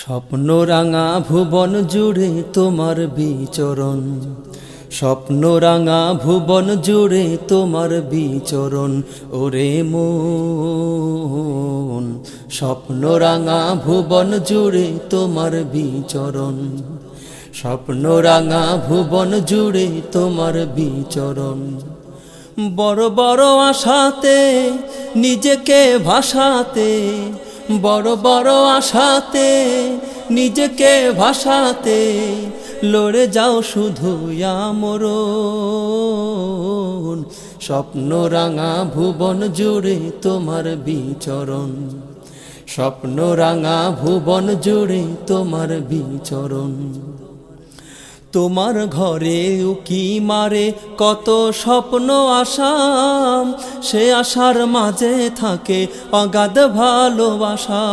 স্বপ্ন রাঙা ভুবন জুড়ে তোমার বিচরণ। স্বপ্ন রাঙা ভুবন জুড়ে তোমার বিচরণ, ওরে মন। স্বপ্ন রাঙা ভুবন জুড়ে তোমার বিচরণ। স্বপ্ন রাঙা ভুবন জুড়ে তোমার বিচরণ। বড় বড় আশাতে, নিজেকে ভাসাতে বড় বড় আশাতে, নিজেকে ভাসাতে, লড়ে যাও শুধু আমর স্বপ্ন রাঙা ভুবন জুড়ে তোমার বিচরণ। স্বপ্ন রাঙা ভুবন জুড়ে তোমার বিচরণ। তোমার ঘরে উকি মারে, কত স্বপ্ন আসাম। সে আশার মাঝে থাকে অগাধ ভালোবাসা।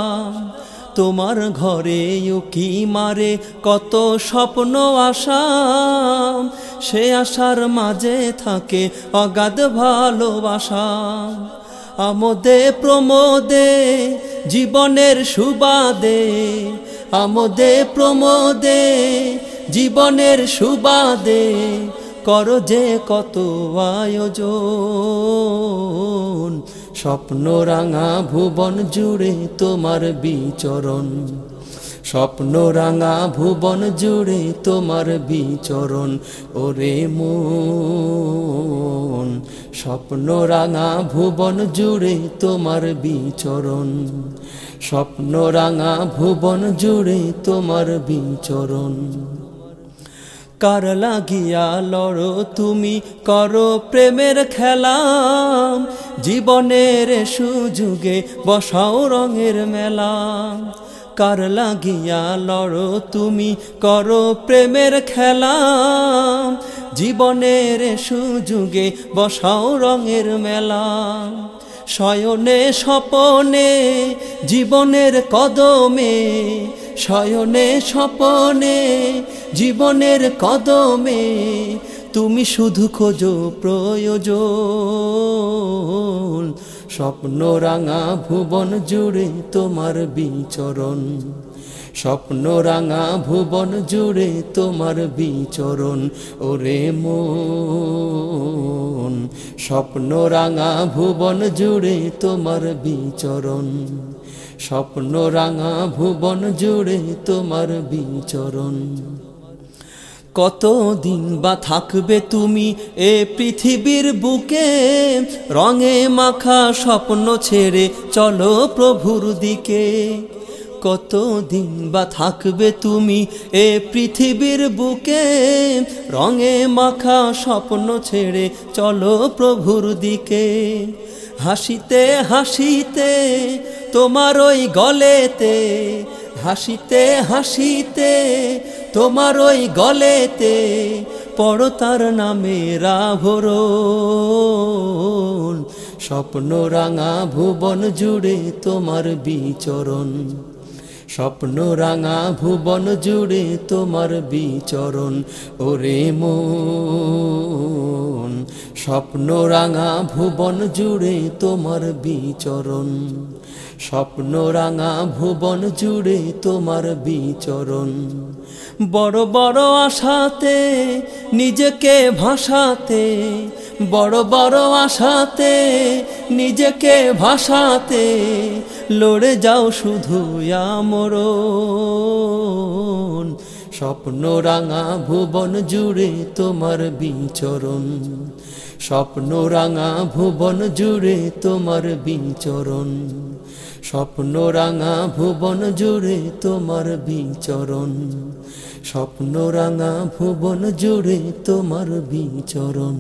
তোমার ঘরে উকি মারে, কত স্বপ্ন আসাম। সে আশার মাঝে থাকে অগাধ ভালোবাসা। আমোদে প্রমোদে জীবনের সুবাদে, আমোদে প্রমোদে জীবনের সুবাদে কর যে কত আয়োজন। স্বপ্ন রাঙা ভুবন জুড়ে তোমার বিচরণ। স্বপ্ন রাঙা ভুবন জুড়ে তোমার বিচরণ, ওরে মন। স্বপ্ন রাঙা ভুবন জুড়ে তোমার বিচরণ। স্বপ্ন রাঙা ভুবন জুড়ে তোমার বিচরণ। কার লাগিয়া লড়ো তুমি? করো প্রেমের খেলা জীবনের সুযোগে বসাও রঙের মেলা। কার লাগিয়া লড়ো তুমি? করো প্রেমের খেলা জীবনের সুযোগে বসাও রঙের মেলা। শয়নে স্বপনে, জীবনের কদমে শয়নে স্বপনে, জীবনের কদমে, তুমি শুধু খোঁজো প্রয়োজন। স্বপ্ন রাঙা ভুবন জুড়ে তোমার বিচরণ। স্বপ্ন রাঙা ভুবন জুড়ে তোমার বিচরণ, ওরে মন। স্বপ্ন রাঙা ভুবন জুড়ে তোমার বিচরণ। স্বপ্ন রাঙা ভুবন জুড়ে তোমার বিচরণ। কত দিন বা থাকবে তুমি এ পৃথিবীর বুকে? রঙে মাখা স্বপ্ন ছেড়ে চলো প্রভুর দিকে। কত দিন বা থাকবে তুমি এ পৃথিবীর বুকে? রঙে মাখা স্বপ্ন ছেড়ে চলো প্রভুর দিকে। হাসিতে হাসিতে তোমার ওই গলেতে, হাসিতে হাসিতে, তোমার ওই গলেতে, পড়ো তার নামে রাভর স্বপ্ন রাঙা ভুবন জুড়ে তোমার বিচরণ। স্বপ্ন রাঙা ভুবন জুড়ে তোমার বিচরণ। ওরে মন। স্বপ্ন রাঙা ভুবন জুড়ে তোমার বিচরণ। স্বপ্ন রাঙা ভুবন জুড়ে তোমার বিচরণ। বড় বড় আশাতে, নিজেকে ভাসাতে। বড় বড় আশাতে, নিজেকে ভাসাতে। লড়ে যাও শুধু আমর স্বপ্ন রাঙা ভুবন জুড়ে তোমার বিচরণ স্বপ্ন রাঙা ভুবন জুড়ে তোমার বিচরণ স্বপ্ন রাঙা ভুবন জুড়ে তোমার বিচরণ স্বপ্ন রাঙা ভুবন জুড়ে তোমার বিচরণ